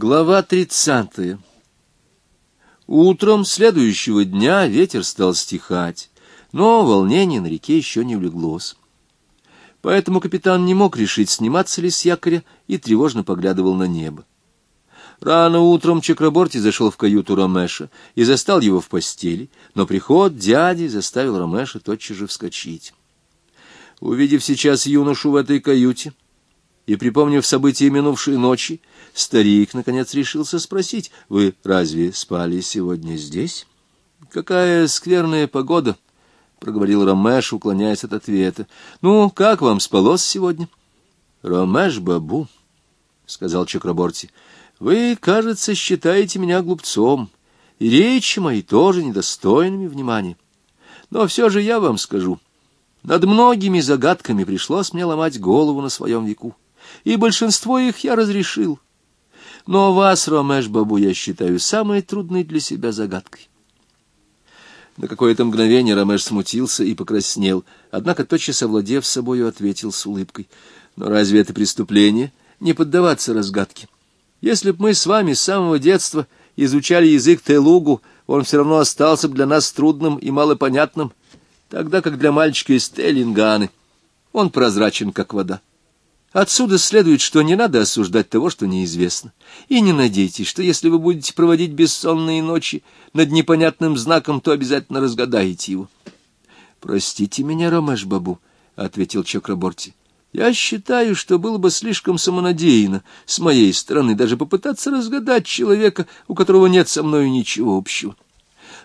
Глава тридцатая Утром следующего дня ветер стал стихать, но волнение на реке еще не улеглось. Поэтому капитан не мог решить, сниматься ли с якоря, и тревожно поглядывал на небо. Рано утром Чакраборти зашел в каюту Ромеша и застал его в постели, но приход дяди заставил Ромеша тотчас же вскочить. Увидев сейчас юношу в этой каюте, и, припомнив события минувшей ночи, старик, наконец, решился спросить, «Вы разве спали сегодня здесь?» «Какая скверная погода!» — проговорил Ромеш, уклоняясь от ответа. «Ну, как вам спалось сегодня?» «Ромеш Бабу», — сказал Чакраборти, — «вы, кажется, считаете меня глупцом, и речи мои тоже недостойными внимания. Но все же я вам скажу, над многими загадками пришлось мне ломать голову на своем веку и большинство их я разрешил. Но вас, Ромеш Бабу, я считаю самой трудной для себя загадкой. На какое-то мгновение Ромеш смутился и покраснел, однако, тотчас овладев собою, ответил с улыбкой. Но разве это преступление не поддаваться разгадке? Если б мы с вами с самого детства изучали язык Телугу, он все равно остался бы для нас трудным и малопонятным, тогда как для мальчика из Теллинганы он прозрачен, как вода. Отсюда следует, что не надо осуждать того, что неизвестно. И не надейтесь, что если вы будете проводить бессонные ночи над непонятным знаком, то обязательно разгадаете его. — Простите меня, Ромеш Бабу, — ответил Чакраборти. — Я считаю, что было бы слишком самонадеянно с моей стороны даже попытаться разгадать человека, у которого нет со мною ничего общего.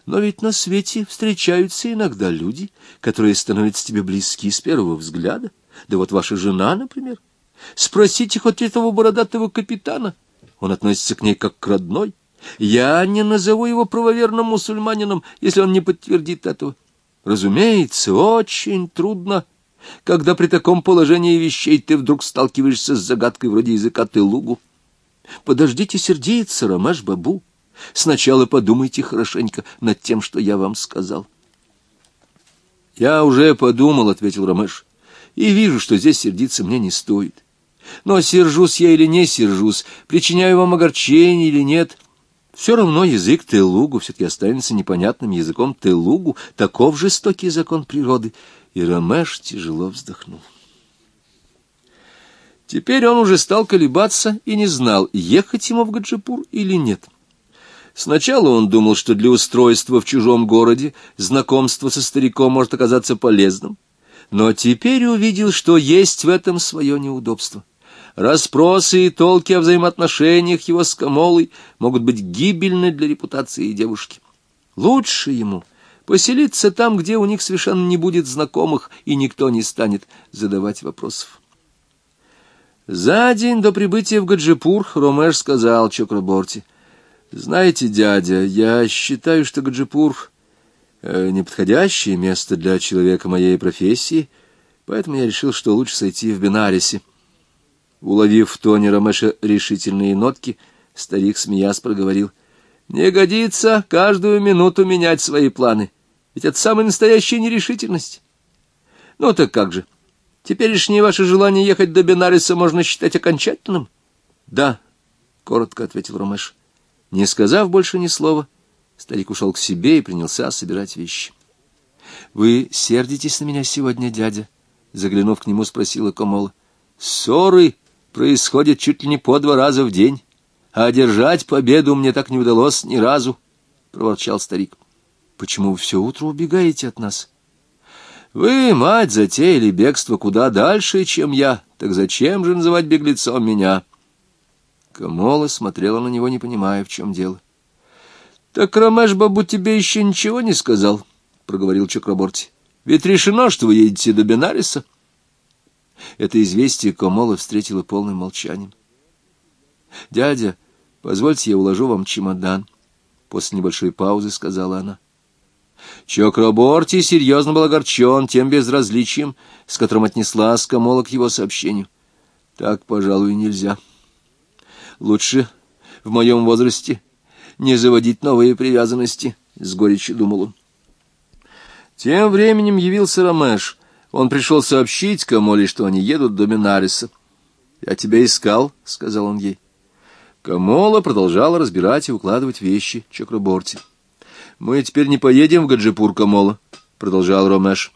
Но ведь на свете встречаются иногда люди, которые становятся тебе близки с первого взгляда. Да вот ваша жена, например. — Спросите хоть этого бородатого капитана. Он относится к ней как к родной. Я не назову его правоверным мусульманином, если он не подтвердит этого. Разумеется, очень трудно, когда при таком положении вещей ты вдруг сталкиваешься с загадкой вроде языка Телугу. Подождите сердиться, Ромаш Бабу. Сначала подумайте хорошенько над тем, что я вам сказал. — Я уже подумал, — ответил Ромеш, — и вижу, что здесь сердиться мне не стоит. Но сержусь я или не сержусь, причиняю вам огорчение или нет, все равно язык Телугу все-таки останется непонятным языком Телугу, таков жестокий закон природы. И Ромеш тяжело вздохнул. Теперь он уже стал колебаться и не знал, ехать ему в Гаджипур или нет. Сначала он думал, что для устройства в чужом городе знакомство со стариком может оказаться полезным, но теперь увидел, что есть в этом свое неудобство. Распросы и толки о взаимоотношениях его с Камолой могут быть гибельны для репутации девушки. Лучше ему поселиться там, где у них совершенно не будет знакомых, и никто не станет задавать вопросов. За день до прибытия в Гаджипур Ромеш сказал Чокраборти, «Знаете, дядя, я считаю, что Гаджипур э, — неподходящее место для человека моей профессии, поэтому я решил, что лучше сойти в Бенарисе». Уловив в тоне Ромеша решительные нотки, старик, смеясь, проговорил. — Не годится каждую минуту менять свои планы, ведь это самая настоящая нерешительность. — Ну так как же? Теперешнее ваше желание ехать до Бенариса можно считать окончательным? — Да, — коротко ответил Ромеш. Не сказав больше ни слова, старик ушел к себе и принялся собирать вещи. — Вы сердитесь на меня сегодня, дядя? — заглянув к нему, спросила Комола. — Ссоры! — происходит чуть ли не по два раза в день, а одержать победу мне так не удалось ни разу, — проворчал старик. — Почему вы все утро убегаете от нас? — Вы, мать, затеяли бегство куда дальше, чем я, так зачем же называть беглецом меня? Камола смотрела на него, не понимая, в чем дело. — Так Ромеш Бабу тебе еще ничего не сказал, — проговорил Чакраборти. — Ведь решено, что вы едете до Бенариса. — это известие Комола встретило полным молчанием. «Дядя, позвольте я уложу вам чемодан», — после небольшой паузы сказала она. Чокраборти серьезно был огорчен тем безразличием, с которым отнеслась Камола к его сообщению. «Так, пожалуй, нельзя. Лучше в моем возрасте не заводить новые привязанности», — с горечью думал он. Тем временем явился Ромеш — он пришел сообщить Камоле, что они едут до Минариса. — Я тебя искал, — сказал он ей. Камола продолжала разбирать и укладывать вещи Чакраборти. «Мы теперь не поедем в Гаджипур, Камола», — продолжал Ромеш.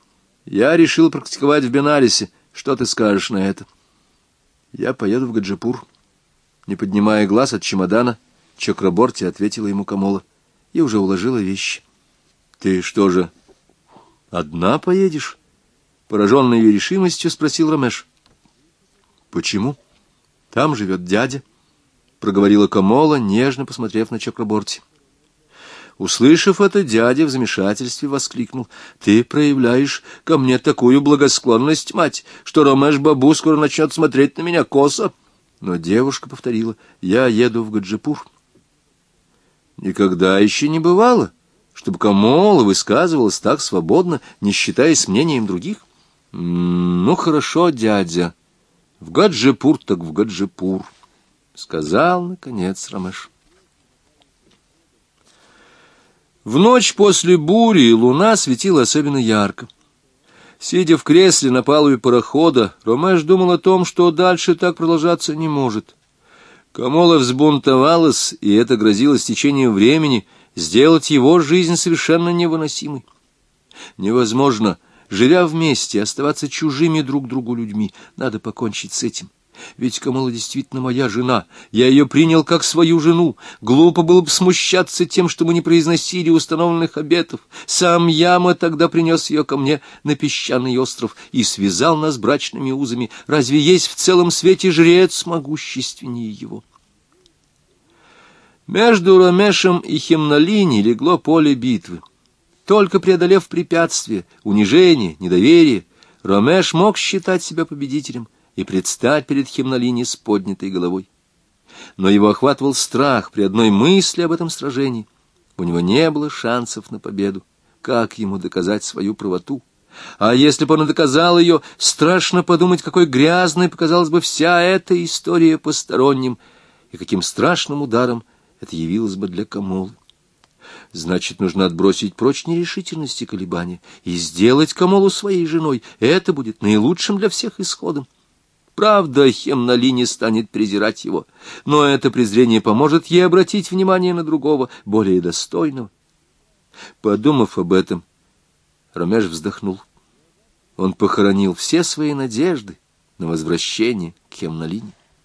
«Я решил практиковать в Бенарисе. Что ты скажешь на это?» «Я поеду в Гаджипур». Не поднимая глаз от чемодана, Чакраборти ответила ему Камола и уже уложила вещи. «Ты что же, одна поедешь?» Пораженный ее решимостью, спросил Ромеш. «Почему? Там живет дядя». — проговорила Камола, нежно посмотрев на Чакраборти. Услышав это, дядя в замешательстве воскликнул. — Ты проявляешь ко мне такую благосклонность, мать, что Ромеш-бабу скоро начнет смотреть на меня косо. Но девушка повторила. — Я еду в Гаджипур. Никогда еще не бывало, чтобы Камола высказывалась так свободно, не считаясь мнением других. — Ну, хорошо, дядя. В Гаджипур так в Гаджипур. — сказал, наконец, Ромеш. В ночь после бури луна светила особенно ярко. Сидя в кресле на палубе парохода, Ромеш думал о том, что дальше так продолжаться не может. Камола взбунтовалась, и это грозило с течением времени сделать его жизнь совершенно невыносимой. Невозможно, живя вместе, оставаться чужими друг другу людьми. Надо покончить с этим. Ведь Камала действительно моя жена. Я ее принял как свою жену. Глупо было бы смущаться тем, что мы не произносили установленных обетов. Сам Яма тогда принес ее ко мне на песчаный остров и связал нас брачными узами. Разве есть в целом свете жрец могущественнее его? Между Ромешем и Хемнолини легло поле битвы. Только преодолев препятствия, унижение, недоверие, Ромеш мог считать себя победителем — и предстать перед Химнолини с поднятой головой. Но его охватывал страх при одной мысли об этом сражении. У него не было шансов на победу. Как ему доказать свою правоту? А если бы он доказал ее, страшно подумать, какой грязной показалась бы вся эта история посторонним, и каким страшным ударом это явилось бы для Камолы. Значит, нужно отбросить прочь нерешительности колебания и сделать Камолу своей женой. Это будет наилучшим для всех исходом. Правда, Хемнали не станет презирать его, но это презрение поможет ей обратить внимание на другого, более достойного. Подумав об этом, Ромеш вздохнул. Он похоронил все свои надежды на возвращение к Хемнолине.